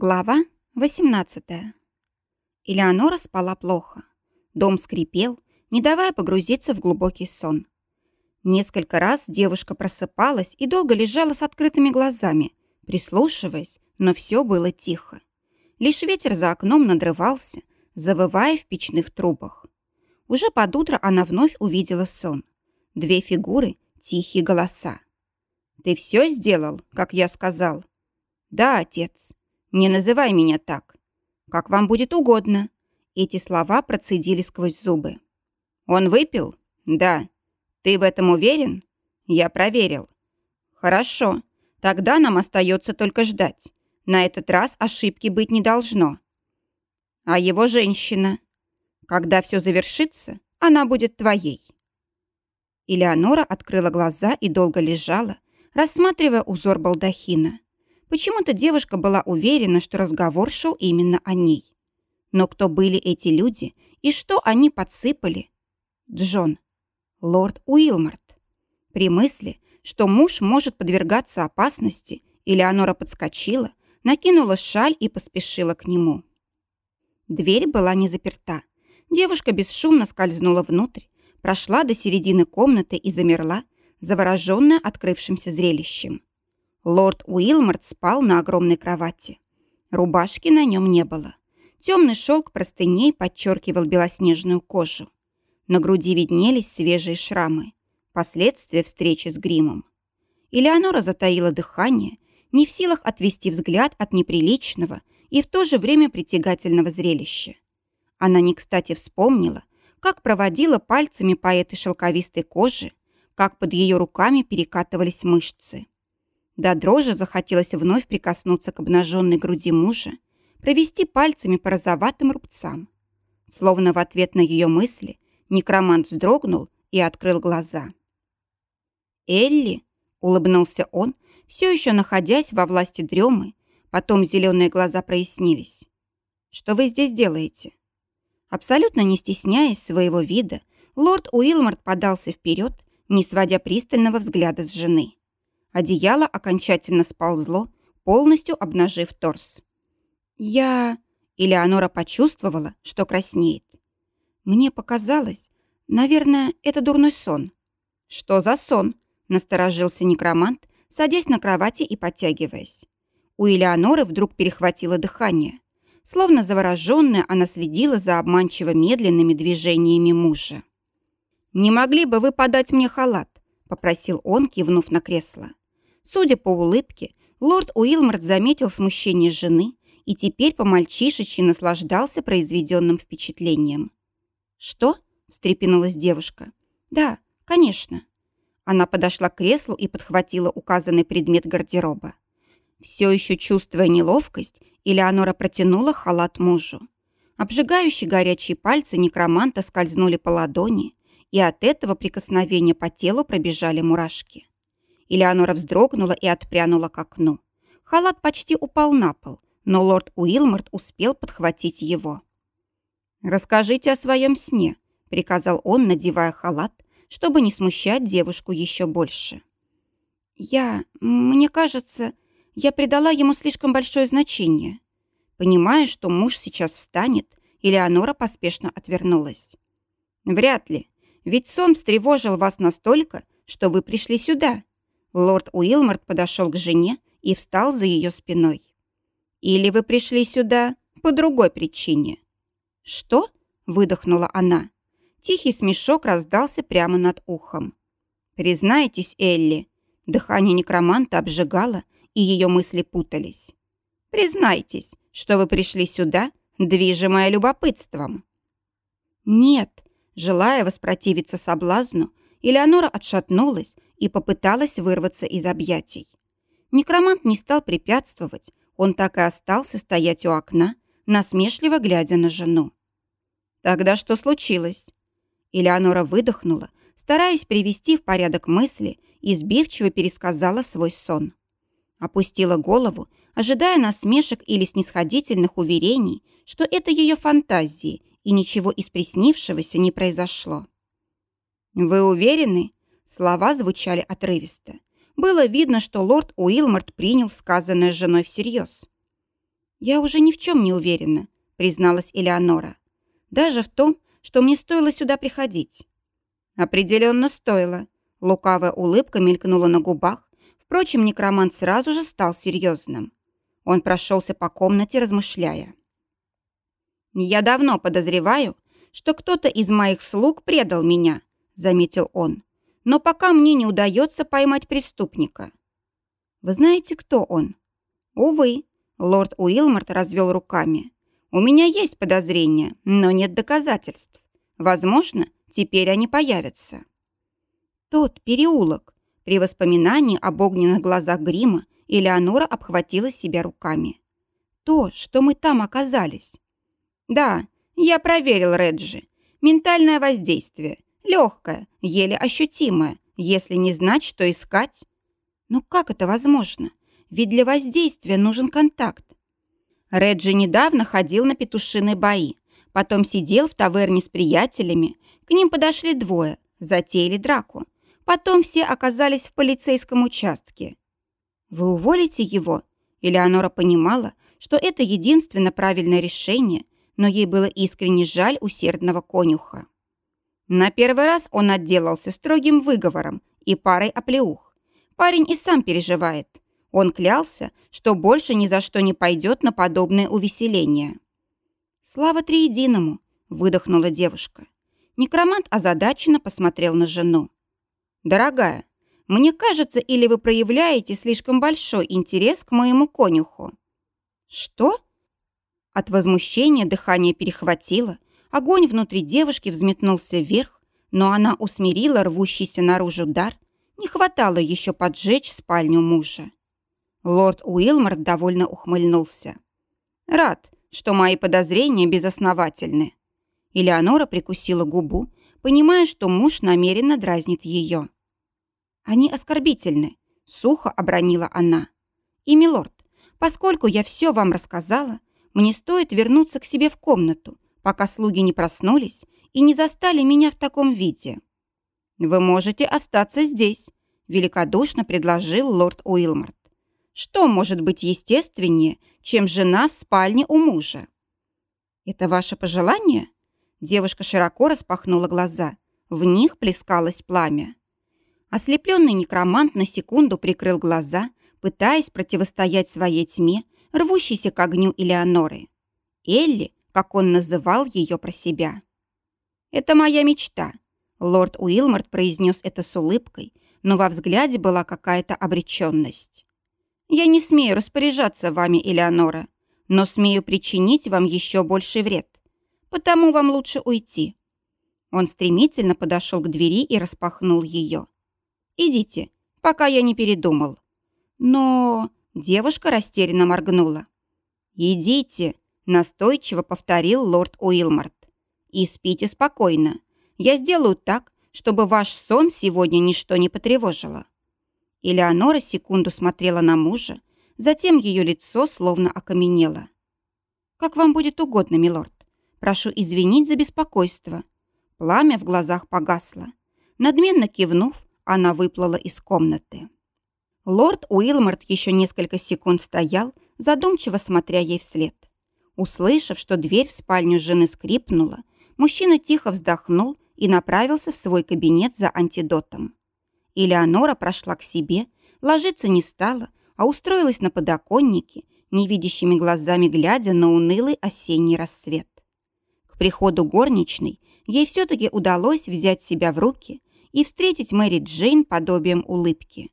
Глава 18. Элеонора спала плохо. Дом скрипел, не давая погрузиться в глубокий сон. Несколько раз девушка просыпалась и долго лежала с открытыми глазами, прислушиваясь, но все было тихо. Лишь ветер за окном надрывался, завывая в печных трубах. Уже под утро она вновь увидела сон. Две фигуры, тихие голоса. «Ты все сделал, как я сказал?» «Да, отец». «Не называй меня так. Как вам будет угодно». Эти слова процедили сквозь зубы. «Он выпил?» «Да». «Ты в этом уверен?» «Я проверил». «Хорошо. Тогда нам остается только ждать. На этот раз ошибки быть не должно». «А его женщина?» «Когда все завершится, она будет твоей». Элеонора открыла глаза и долго лежала, рассматривая узор балдахина. Почему-то девушка была уверена, что разговор шел именно о ней. Но кто были эти люди и что они подсыпали? Джон. Лорд Уилмарт. При мысли, что муж может подвергаться опасности, Элеонора подскочила, накинула шаль и поспешила к нему. Дверь была не заперта. Девушка бесшумно скользнула внутрь, прошла до середины комнаты и замерла, завороженная открывшимся зрелищем. Лорд Уилмарт спал на огромной кровати. Рубашки на нем не было. Темный шелк простыней подчеркивал белоснежную кожу. На груди виднелись свежие шрамы. Последствия встречи с гримом. Элеонора затаила дыхание, не в силах отвести взгляд от неприличного и в то же время притягательного зрелища. Она не кстати вспомнила, как проводила пальцами по этой шелковистой коже, как под ее руками перекатывались мышцы. До дрожи захотелось вновь прикоснуться к обнаженной груди мужа, провести пальцами по розоватым рубцам. Словно в ответ на ее мысли некромант вздрогнул и открыл глаза. «Элли?» — улыбнулся он, все еще находясь во власти дремы, потом зеленые глаза прояснились. «Что вы здесь делаете?» Абсолютно не стесняясь своего вида, лорд Уилмарт подался вперед, не сводя пристального взгляда с жены. Одеяло окончательно сползло, полностью обнажив торс. «Я...» Элеонора почувствовала, что краснеет. «Мне показалось, наверное, это дурной сон». «Что за сон?» — насторожился некромант, садясь на кровати и подтягиваясь. У Элеоноры вдруг перехватило дыхание. Словно завороженная, она следила за обманчиво медленными движениями мужа. «Не могли бы вы подать мне халат?» — попросил он, кивнув на кресло. Судя по улыбке, лорд Уилмарт заметил смущение жены и теперь по-мальчишечьи наслаждался произведенным впечатлением. «Что?» – встрепенулась девушка. «Да, конечно». Она подошла к креслу и подхватила указанный предмет гардероба. Все еще чувствуя неловкость, Элеонора протянула халат мужу. Обжигающие горячие пальцы некроманта скользнули по ладони, и от этого прикосновения по телу пробежали мурашки. Элеонора вздрогнула и отпрянула к окну. Халат почти упал на пол, но лорд Уилмарт успел подхватить его. «Расскажите о своем сне», — приказал он, надевая халат, чтобы не смущать девушку еще больше. «Я... мне кажется, я придала ему слишком большое значение». Понимая, что муж сейчас встанет, Элеонора поспешно отвернулась. «Вряд ли. Ведь сон встревожил вас настолько, что вы пришли сюда. Лорд Уилмарт подошел к жене и встал за ее спиной. «Или вы пришли сюда по другой причине?» «Что?» – выдохнула она. Тихий смешок раздался прямо над ухом. «Признайтесь, Элли». Дыхание некроманта обжигало, и ее мысли путались. «Признайтесь, что вы пришли сюда, движимая любопытством». «Нет», желая воспротивиться соблазну, Элеонора отшатнулась и попыталась вырваться из объятий. Некромант не стал препятствовать, он так и остался стоять у окна, насмешливо глядя на жену. «Тогда что случилось?» Элеонора выдохнула, стараясь привести в порядок мысли, и сбивчиво пересказала свой сон. Опустила голову, ожидая насмешек или снисходительных уверений, что это ее фантазии, и ничего из приснившегося не произошло. «Вы уверены?» Слова звучали отрывисто. Было видно, что лорд Уилмарт принял сказанное женой всерьез. «Я уже ни в чем не уверена», — призналась Элеонора. «Даже в том, что мне стоило сюда приходить». «Определенно стоило». Лукавая улыбка мелькнула на губах. Впрочем, некромант сразу же стал серьезным. Он прошелся по комнате, размышляя. «Я давно подозреваю, что кто-то из моих слуг предал меня», — заметил он. «Но пока мне не удается поймать преступника». «Вы знаете, кто он?» «Увы», — лорд Уилморт развел руками. «У меня есть подозрения, но нет доказательств. Возможно, теперь они появятся». Тот переулок. При воспоминании об огненных глазах грима Элеонора обхватила себя руками. То, что мы там оказались. Да, я проверил Реджи. Ментальное воздействие. Легкое, еле ощутимое, если не знать, что искать. Но как это возможно? Ведь для воздействия нужен контакт. Реджи недавно ходил на петушиные бои, потом сидел в таверне с приятелями, к ним подошли двое, затеяли драку. Потом все оказались в полицейском участке. Вы уволите его? Элеонора понимала, что это единственно правильное решение, но ей было искренне жаль усердного конюха. На первый раз он отделался строгим выговором и парой оплеух. Парень и сам переживает. Он клялся, что больше ни за что не пойдет на подобное увеселение. «Слава Триединому!» – выдохнула девушка. Некромант озадаченно посмотрел на жену. «Дорогая, мне кажется, или вы проявляете слишком большой интерес к моему конюху». «Что?» От возмущения дыхание перехватило, огонь внутри девушки взметнулся вверх, но она усмирила рвущийся наружу дар, не хватало еще поджечь спальню мужа. Лорд Уилморд довольно ухмыльнулся. «Рад, что мои подозрения безосновательны». Элеонора прикусила губу, понимая, что муж намеренно дразнит ее. «Они оскорбительны», — сухо обронила она. «И, милорд, поскольку я все вам рассказала, мне стоит вернуться к себе в комнату, пока слуги не проснулись и не застали меня в таком виде». «Вы можете остаться здесь», — великодушно предложил лорд Уилморт. «Что может быть естественнее, чем жена в спальне у мужа?» «Это ваше пожелание?» Девушка широко распахнула глаза. В них плескалось пламя. Ослепленный некромант на секунду прикрыл глаза, пытаясь противостоять своей тьме, рвущейся к огню Элеоноры. Элли, как он называл ее про себя. «Это моя мечта», — лорд Уилморт произнес это с улыбкой, но во взгляде была какая-то обреченность. «Я не смею распоряжаться вами, Элеонора, но смею причинить вам еще больший вред потому вам лучше уйти». Он стремительно подошел к двери и распахнул ее. «Идите, пока я не передумал». Но девушка растерянно моргнула. «Идите», — настойчиво повторил лорд Уилмарт. «И спите спокойно. Я сделаю так, чтобы ваш сон сегодня ничто не потревожило». Элеонора секунду смотрела на мужа, затем ее лицо словно окаменело. «Как вам будет угодно, милорд. Прошу извинить за беспокойство». Пламя в глазах погасло. Надменно кивнув, она выплыла из комнаты. Лорд Уилморт еще несколько секунд стоял, задумчиво смотря ей вслед. Услышав, что дверь в спальню жены скрипнула, мужчина тихо вздохнул и направился в свой кабинет за антидотом. Элеонора прошла к себе, ложиться не стала, а устроилась на подоконнике, невидящими глазами глядя на унылый осенний рассвет приходу горничной ей все-таки удалось взять себя в руки и встретить Мэри Джейн подобием улыбки.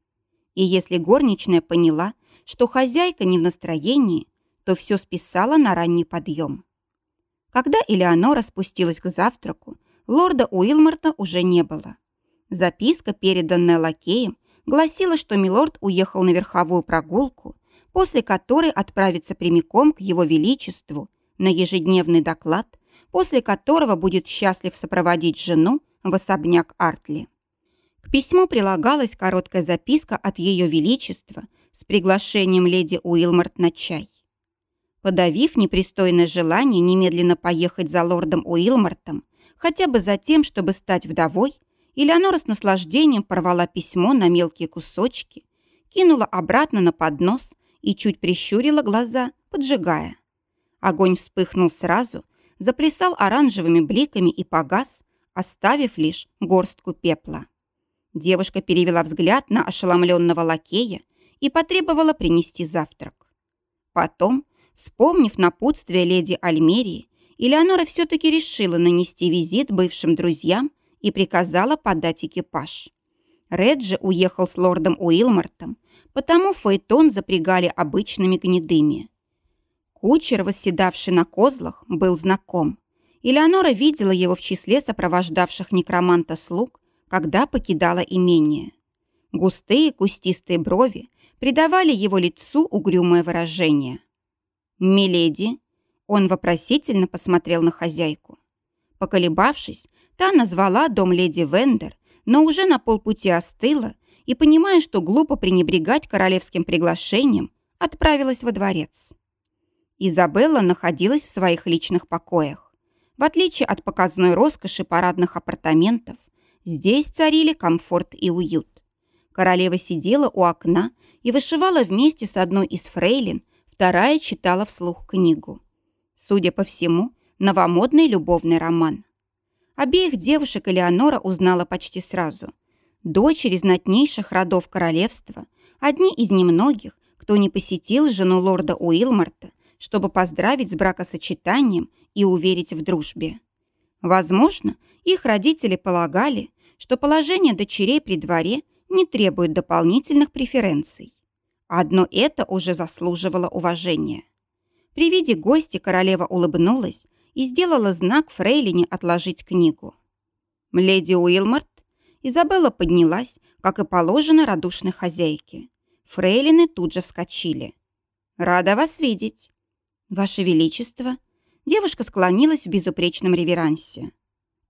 И если горничная поняла, что хозяйка не в настроении, то все списала на ранний подъем. Когда Элеонора спустилась к завтраку, лорда Уилморта уже не было. Записка, переданная лакеем, гласила, что милорд уехал на верховую прогулку, после которой отправится прямиком к его величеству на ежедневный доклад после которого будет счастлив сопроводить жену в особняк Артли. К письму прилагалась короткая записка от Ее Величества с приглашением леди Уилморт на чай. Подавив непристойное желание немедленно поехать за лордом Уилмортом, хотя бы за тем, чтобы стать вдовой, Элеонора с наслаждением порвала письмо на мелкие кусочки, кинула обратно на поднос и чуть прищурила глаза, поджигая. Огонь вспыхнул сразу, заплясал оранжевыми бликами и погас, оставив лишь горстку пепла. Девушка перевела взгляд на ошеломленного лакея и потребовала принести завтрак. Потом, вспомнив напутствие леди Альмерии, Элеонора все-таки решила нанести визит бывшим друзьям и приказала подать экипаж. Реджи уехал с лордом Уилмортом, потому фаэтон запрягали обычными гнедыми. Кучер, восседавший на козлах, был знаком. Элеонора видела его в числе сопровождавших некроманта слуг, когда покидала имение. Густые кустистые брови придавали его лицу угрюмое выражение. «Миледи!» Он вопросительно посмотрел на хозяйку. Поколебавшись, та назвала дом леди Вендер, но уже на полпути остыла и, понимая, что глупо пренебрегать королевским приглашением, отправилась во дворец. Изабелла находилась в своих личных покоях. В отличие от показной роскоши парадных апартаментов, здесь царили комфорт и уют. Королева сидела у окна и вышивала вместе с одной из фрейлин, вторая читала вслух книгу. Судя по всему, новомодный любовный роман. Обеих девушек Элеонора узнала почти сразу. Дочери знатнейших родов королевства, одни из немногих, кто не посетил жену лорда Уилмарта чтобы поздравить с бракосочетанием и уверить в дружбе. Возможно, их родители полагали, что положение дочерей при дворе не требует дополнительных преференций. Одно это уже заслуживало уважения. При виде гостя королева улыбнулась и сделала знак Фрейлине отложить книгу. Леди Уилмарт Изабелла поднялась, как и положено радушной хозяйке. Фрейлины тут же вскочили. «Рада вас видеть. «Ваше Величество!» Девушка склонилась в безупречном реверансе.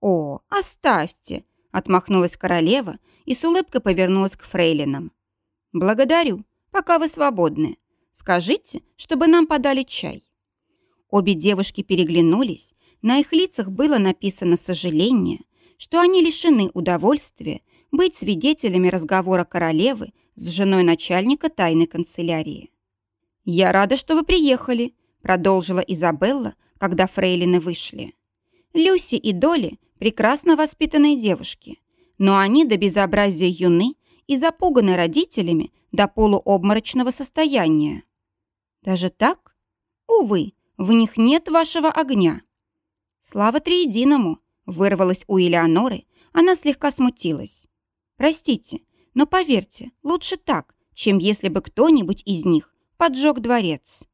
«О, оставьте!» – отмахнулась королева и с улыбкой повернулась к фрейлинам. «Благодарю, пока вы свободны. Скажите, чтобы нам подали чай». Обе девушки переглянулись, на их лицах было написано сожаление, что они лишены удовольствия быть свидетелями разговора королевы с женой начальника тайной канцелярии. «Я рада, что вы приехали», продолжила Изабелла, когда фрейлины вышли. Люси и Доли – прекрасно воспитанные девушки, но они до безобразия юны и запуганы родителями до полуобморочного состояния. Даже так? Увы, в них нет вашего огня. Слава Триединому! Вырвалась у Элеоноры, она слегка смутилась. Простите, но поверьте, лучше так, чем если бы кто-нибудь из них поджег дворец.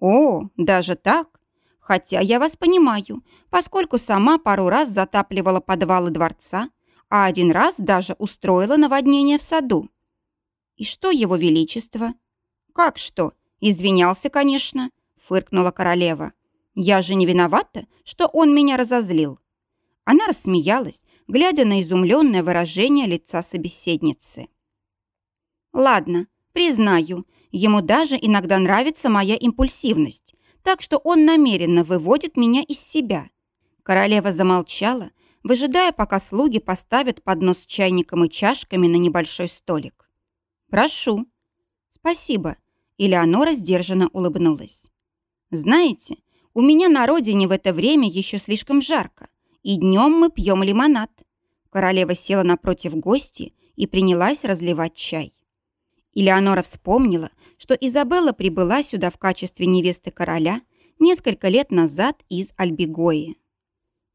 «О, даже так? Хотя я вас понимаю, поскольку сама пару раз затапливала подвалы дворца, а один раз даже устроила наводнение в саду. И что его величество? Как что? Извинялся, конечно, фыркнула королева. Я же не виновата, что он меня разозлил. Она рассмеялась, глядя на изумленное выражение лица собеседницы. «Ладно, признаю, Ему даже иногда нравится моя импульсивность, так что он намеренно выводит меня из себя. Королева замолчала, выжидая, пока слуги поставят поднос с чайником и чашками на небольшой столик. «Прошу». «Спасибо», — Элеонора сдержанно улыбнулась. «Знаете, у меня на родине в это время еще слишком жарко, и днем мы пьем лимонад». Королева села напротив гости и принялась разливать чай. Элеонора вспомнила, что Изабелла прибыла сюда в качестве невесты короля несколько лет назад из Альбигои.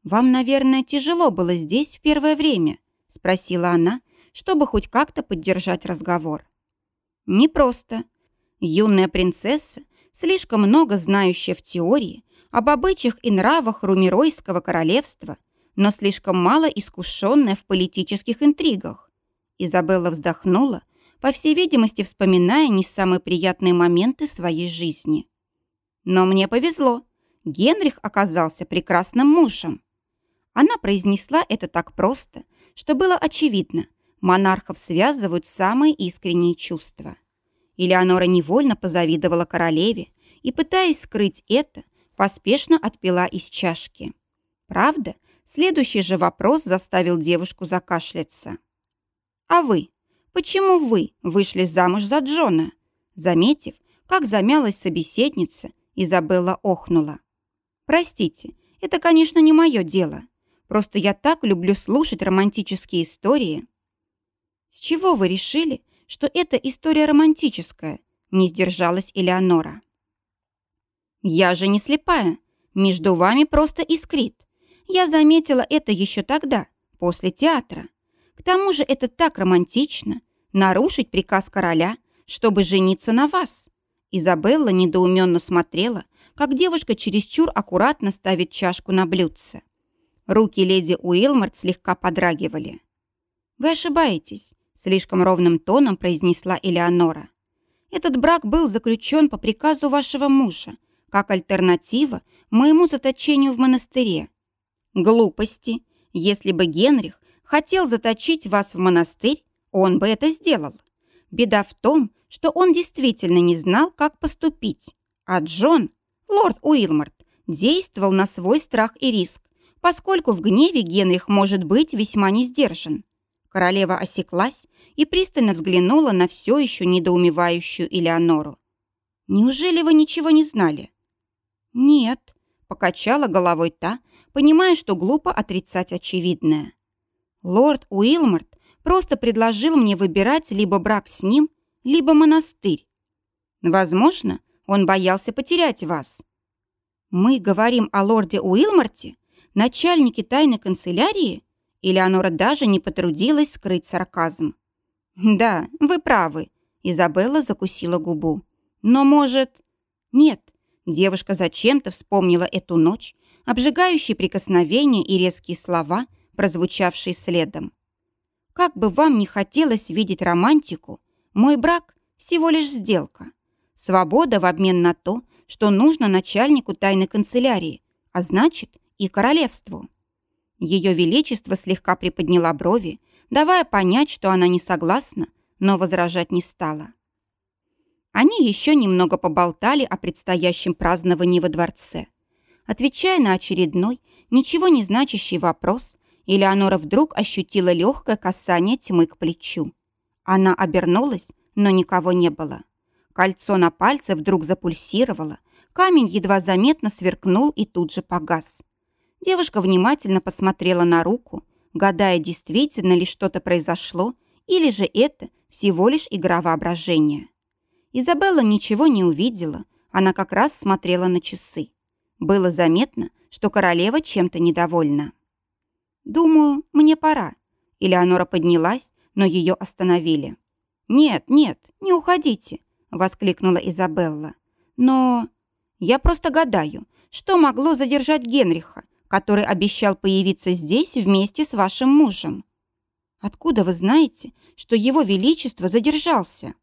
«Вам, наверное, тяжело было здесь в первое время?» – спросила она, чтобы хоть как-то поддержать разговор. «Непросто. Юная принцесса, слишком много знающая в теории об обычаях и нравах Румиройского королевства, но слишком мало искушенная в политических интригах». Изабелла вздохнула по всей видимости, вспоминая не самые приятные моменты своей жизни. Но мне повезло. Генрих оказался прекрасным мужем. Она произнесла это так просто, что было очевидно. Монархов связывают самые искренние чувства. Элеонора невольно позавидовала королеве и, пытаясь скрыть это, поспешно отпила из чашки. Правда, следующий же вопрос заставил девушку закашляться. «А вы почему вы вышли замуж за Джона?» Заметив, как замялась собеседница, Изабелла охнула. «Простите, это, конечно, не мое дело. Просто я так люблю слушать романтические истории». «С чего вы решили, что это история романтическая?» не сдержалась Элеонора. «Я же не слепая. Между вами просто искрит. Я заметила это еще тогда, после театра. К тому же это так романтично – нарушить приказ короля, чтобы жениться на вас». Изабелла недоуменно смотрела, как девушка чересчур аккуратно ставит чашку на блюдце. Руки леди Уилмарт слегка подрагивали. «Вы ошибаетесь», – слишком ровным тоном произнесла Элеонора. «Этот брак был заключен по приказу вашего мужа, как альтернатива моему заточению в монастыре. Глупости. Если бы Генрих хотел заточить вас в монастырь, он бы это сделал. Беда в том, что он действительно не знал, как поступить. А Джон, лорд Уилмарт, действовал на свой страх и риск, поскольку в гневе Генрих может быть весьма несдержан. Королева осеклась и пристально взглянула на все еще недоумевающую Элеонору. «Неужели вы ничего не знали?» «Нет», — покачала головой та, понимая, что глупо отрицать очевидное. «Лорд Уилмарт просто предложил мне выбирать либо брак с ним, либо монастырь. Возможно, он боялся потерять вас. Мы говорим о лорде Уилмарте, начальнике тайной канцелярии? Элеонора даже не потрудилась скрыть сарказм. «Да, вы правы», — Изабелла закусила губу. «Но, может...» «Нет, Девушка зачем-то вспомнила эту ночь, обжигающие прикосновения и резкие слова, прозвучавшие следом. Как бы вам ни хотелось видеть романтику, мой брак – всего лишь сделка. Свобода в обмен на то, что нужно начальнику тайной канцелярии, а значит и королевству. Ее Величество слегка приподняла брови, давая понять, что она не согласна, но возражать не стала. Они еще немного поболтали о предстоящем праздновании во дворце. Отвечая на очередной, ничего не значащий вопрос, Элеонора вдруг ощутила легкое касание тьмы к плечу. Она обернулась, но никого не было. Кольцо на пальце вдруг запульсировало, камень едва заметно сверкнул и тут же погас. Девушка внимательно посмотрела на руку, гадая, действительно ли что-то произошло, или же это всего лишь игра воображения. Изабелла ничего не увидела, она как раз смотрела на часы. Было заметно, что королева чем-то недовольна. «Думаю, мне пора». Элеонора поднялась, но ее остановили. «Нет, нет, не уходите», — воскликнула Изабелла. «Но я просто гадаю, что могло задержать Генриха, который обещал появиться здесь вместе с вашим мужем?» «Откуда вы знаете, что его величество задержался?»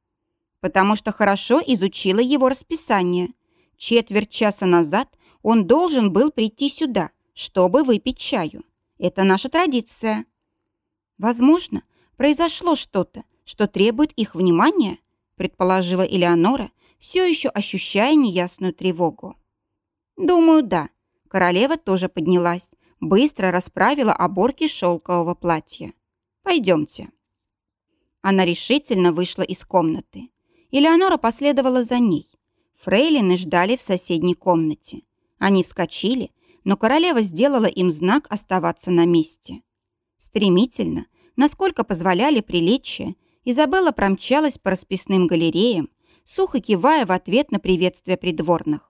потому что хорошо изучила его расписание. Четверть часа назад он должен был прийти сюда, чтобы выпить чаю. Это наша традиция. Возможно, произошло что-то, что требует их внимания, предположила Элеонора, все еще ощущая неясную тревогу. Думаю, да. Королева тоже поднялась, быстро расправила оборки шелкового платья. Пойдемте. Она решительно вышла из комнаты. Элеонора последовала за ней. Фрейлины ждали в соседней комнате. Они вскочили, но королева сделала им знак оставаться на месте. Стремительно, насколько позволяли приличия, Изабелла промчалась по расписным галереям, сухо кивая в ответ на приветствие придворных.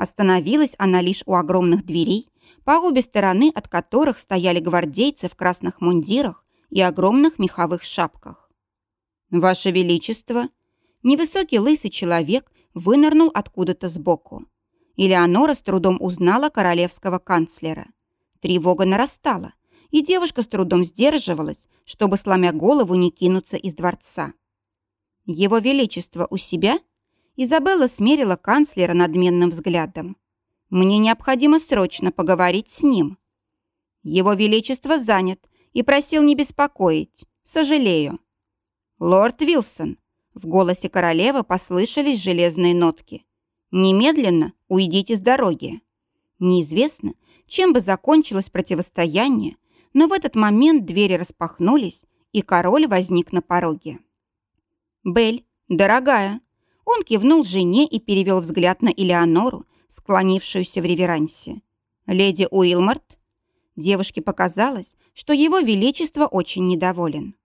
Остановилась она лишь у огромных дверей, по обе стороны от которых стояли гвардейцы в красных мундирах и огромных меховых шапках. «Ваше Величество!» Невысокий лысый человек вынырнул откуда-то сбоку. Элеонора с трудом узнала королевского канцлера. Тревога нарастала, и девушка с трудом сдерживалась, чтобы, сломя голову, не кинуться из дворца. «Его Величество у себя?» Изабелла смерила канцлера надменным взглядом. «Мне необходимо срочно поговорить с ним». «Его Величество занят и просил не беспокоить. Сожалею». «Лорд Вилсон, в голосе королевы послышались железные нотки. «Немедленно уйдите с дороги». Неизвестно, чем бы закончилось противостояние, но в этот момент двери распахнулись, и король возник на пороге. «Бель, дорогая!» Он кивнул жене и перевел взгляд на Элеонору, склонившуюся в реверансе. «Леди Уилмарт?» Девушке показалось, что его величество очень недоволен.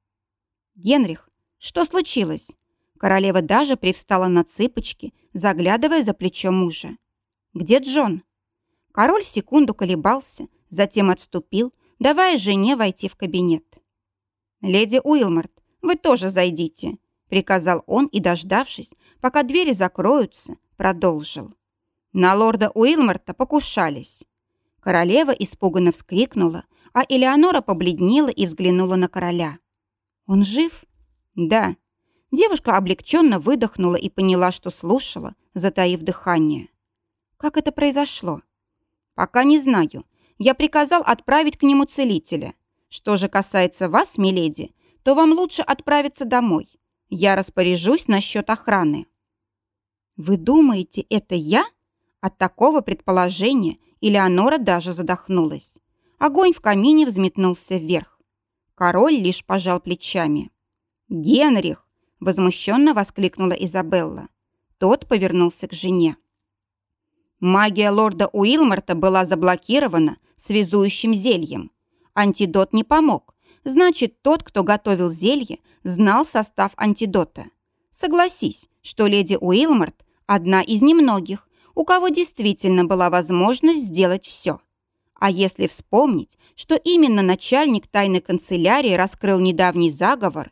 «Генрих, что случилось?» Королева даже привстала на цыпочки, заглядывая за плечо мужа. «Где Джон?» Король секунду колебался, затем отступил, давая жене войти в кабинет. «Леди Уилмарт, вы тоже зайдите», — приказал он и, дождавшись, пока двери закроются, продолжил. На лорда Уилмарта покушались. Королева испуганно вскрикнула, а Элеонора побледнела и взглянула на короля. «Он жив?» «Да». Девушка облегченно выдохнула и поняла, что слушала, затаив дыхание. «Как это произошло?» «Пока не знаю. Я приказал отправить к нему целителя. Что же касается вас, миледи, то вам лучше отправиться домой. Я распоряжусь насчет охраны». «Вы думаете, это я?» От такого предположения Элеонора даже задохнулась. Огонь в камине взметнулся вверх. Король лишь пожал плечами. «Генрих!» – возмущенно воскликнула Изабелла. Тот повернулся к жене. Магия лорда Уилмарта была заблокирована связующим зельем. Антидот не помог. Значит, тот, кто готовил зелье, знал состав антидота. Согласись, что леди Уилмарт – одна из немногих, у кого действительно была возможность сделать все. А если вспомнить, что именно начальник тайной канцелярии раскрыл недавний заговор,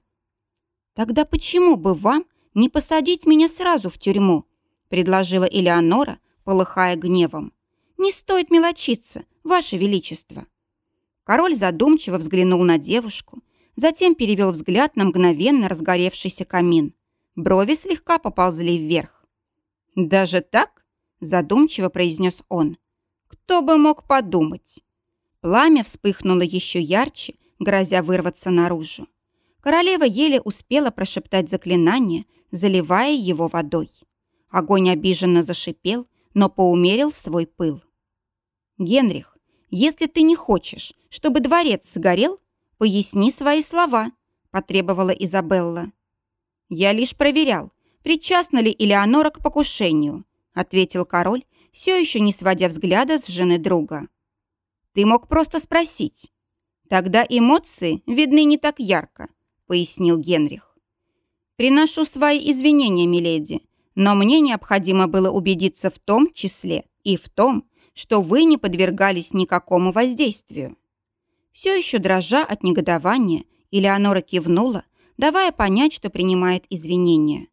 тогда почему бы вам не посадить меня сразу в тюрьму, предложила Элеонора, полыхая гневом. Не стоит мелочиться, ваше величество. Король задумчиво взглянул на девушку, затем перевел взгляд на мгновенно разгоревшийся камин. Брови слегка поползли вверх. «Даже так?» – задумчиво произнес он. «Кто бы мог подумать?» Пламя вспыхнуло еще ярче, грозя вырваться наружу. Королева еле успела прошептать заклинание, заливая его водой. Огонь обиженно зашипел, но поумерил свой пыл. «Генрих, «Если ты не хочешь, чтобы дворец сгорел, поясни свои слова», – потребовала Изабелла. «Я лишь проверял, причастна ли Элеонора к покушению», – ответил король, все еще не сводя взгляда с жены друга. «Ты мог просто спросить. Тогда эмоции видны не так ярко», – пояснил Генрих. «Приношу свои извинения, миледи, но мне необходимо было убедиться в том числе и в том, что вы не подвергались никакому воздействию. Все еще дрожа от негодования, Элеонора кивнула, давая понять, что принимает извинения.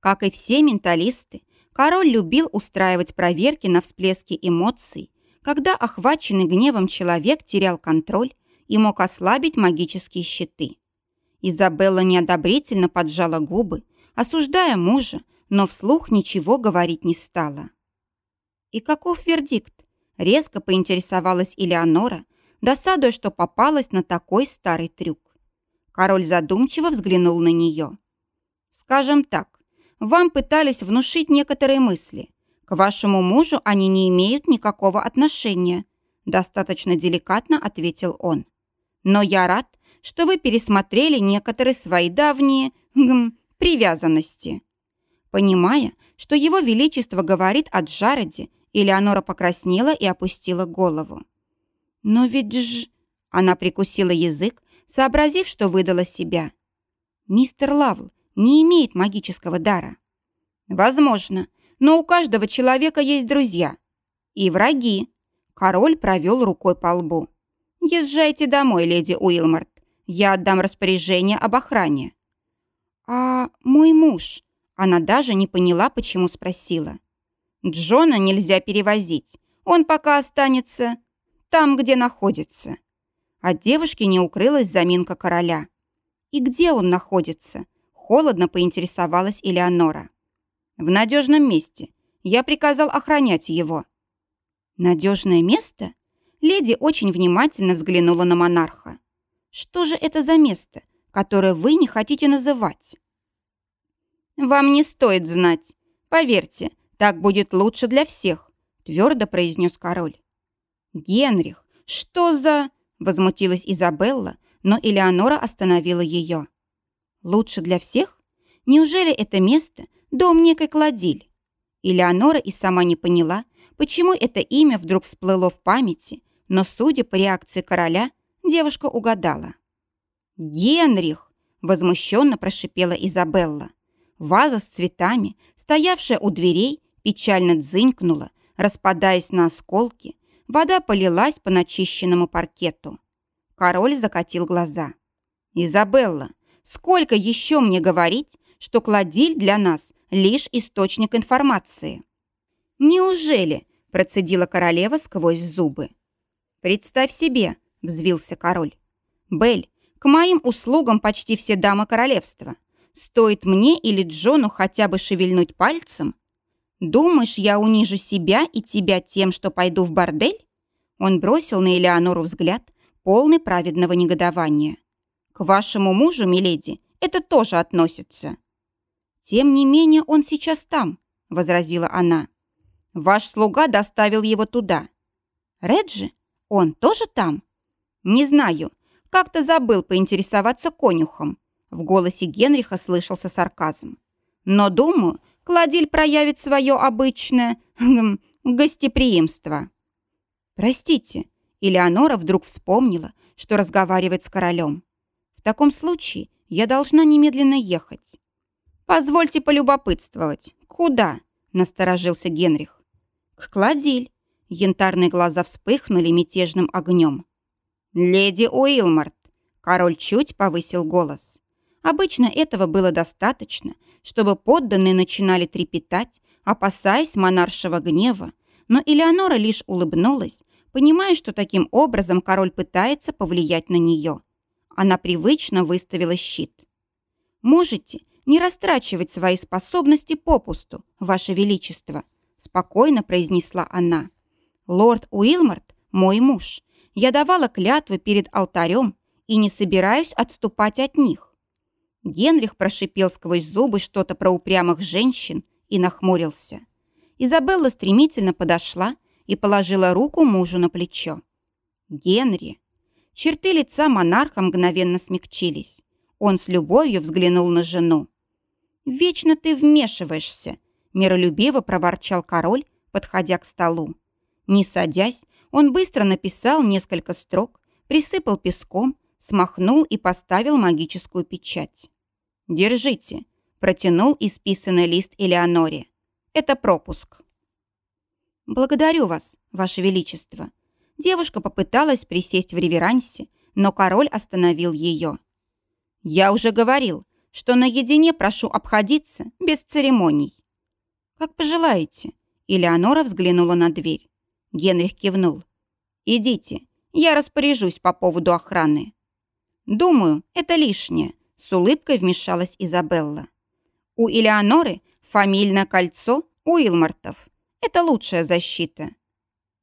Как и все менталисты, король любил устраивать проверки на всплески эмоций, когда охваченный гневом человек терял контроль и мог ослабить магические щиты. Изабелла неодобрительно поджала губы, осуждая мужа, но вслух ничего говорить не стала. «И каков вердикт?» – резко поинтересовалась Элеонора, досадуя, что попалась на такой старый трюк. Король задумчиво взглянул на нее. «Скажем так, вам пытались внушить некоторые мысли. К вашему мужу они не имеют никакого отношения», достаточно деликатно ответил он. «Но я рад, что вы пересмотрели некоторые свои давние гм, привязанности». Понимая, что его величество говорит о Джареде Элеонора покраснела и опустила голову. «Но ведь ж...» Она прикусила язык, сообразив, что выдала себя. «Мистер Лавл не имеет магического дара». «Возможно, но у каждого человека есть друзья. И враги». Король провел рукой по лбу. «Езжайте домой, леди Уилмарт. Я отдам распоряжение об охране». «А мой муж?» Она даже не поняла, почему спросила. Джона нельзя перевозить. Он пока останется там, где находится. От девушки не укрылась заминка короля. И где он находится? Холодно поинтересовалась Элеонора. В надежном месте. Я приказал охранять его. Надежное место? Леди очень внимательно взглянула на монарха. Что же это за место, которое вы не хотите называть? Вам не стоит знать. Поверьте, так будет лучше для всех», — твердо произнес король. «Генрих, что за...» — возмутилась Изабелла, но Элеонора остановила ее. «Лучше для всех? Неужели это место — дом некой кладиль?» Элеонора и сама не поняла, почему это имя вдруг всплыло в памяти, но, судя по реакции короля, девушка угадала. «Генрих!» – возмущенно прошипела Изабелла. Ваза с цветами, стоявшая у дверей, печально дзынькнула, распадаясь на осколки. Вода полилась по начищенному паркету. Король закатил глаза. «Изабелла, сколько еще мне говорить, что кладиль для нас – лишь источник информации?» «Неужели?» – процедила королева сквозь зубы. «Представь себе», – взвился король. «Бель, к моим услугам почти все дамы королевства. Стоит мне или Джону хотя бы шевельнуть пальцем? Думаешь, я унижу себя и тебя тем, что пойду в бордель?» Он бросил на Элеонору взгляд, полный праведного негодования. «К вашему мужу, миледи, это тоже относится». «Тем не менее он сейчас там», — возразила она. «Ваш слуга доставил его туда». «Реджи? Он тоже там?» «Не знаю. Как-то забыл поинтересоваться конюхом». В голосе Генриха слышался сарказм. «Но, думаю, Кладиль проявит свое обычное хм, гостеприимство». «Простите», Элеонора вдруг вспомнила, что разговаривает с королем. «В таком случае я должна немедленно ехать». «Позвольте полюбопытствовать. Куда?» – насторожился Генрих. «К Кладиль». Янтарные глаза вспыхнули мятежным огнем. «Леди Уилмарт!» Король чуть повысил голос. Обычно этого было достаточно, чтобы подданные начинали трепетать, опасаясь монаршего гнева, но Элеонора лишь улыбнулась, понимая, что таким образом король пытается повлиять на нее. Она привычно выставила щит. «Можете не растрачивать свои способности попусту, Ваше Величество», спокойно произнесла она. «Лорд Уилмарт – мой муж. Я давала клятвы перед алтарем и не собираюсь отступать от них». Генрих прошипел сквозь зубы что-то про упрямых женщин и нахмурился. Изабелла стремительно подошла и положила руку мужу на плечо. «Генри!» Черты лица монарха мгновенно смягчились. Он с любовью взглянул на жену. «Вечно ты вмешиваешься!» миролюбиво проворчал король, подходя к столу. Не садясь, он быстро написал несколько строк, присыпал песком, смахнул и поставил магическую печать. «Держите», – протянул исписанный лист Элеоноре. «Это пропуск». «Благодарю вас, Ваше Величество». Девушка попыталась присесть в реверансе, но король остановил ее. «Я уже говорил, что наедине прошу обходиться без церемоний». «Как пожелаете». Элеонора взглянула на дверь. Генрих кивнул. «Идите, я распоряжусь по поводу охраны». «Думаю, это лишнее», — с улыбкой вмешалась Изабелла. «У Элеоноры фамильное кольцо Уилмартов. Это лучшая защита».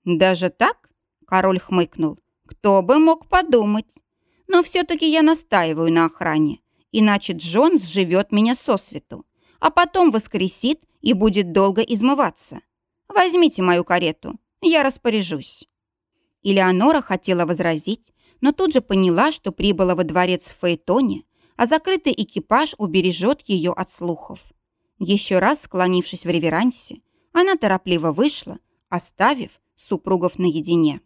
«Даже так?» – король хмыкнул. «Кто бы мог подумать? Но все-таки я настаиваю на охране, иначе Джон сживет меня сосвету, а потом воскресит и будет долго измываться. Возьмите мою карету, я распоряжусь». Элеонора хотела возразить, но тут же поняла, что прибыла во дворец в Фаэтоне, а закрытый экипаж убережет ее от слухов. Еще раз склонившись в реверансе, она торопливо вышла, оставив супругов наедине.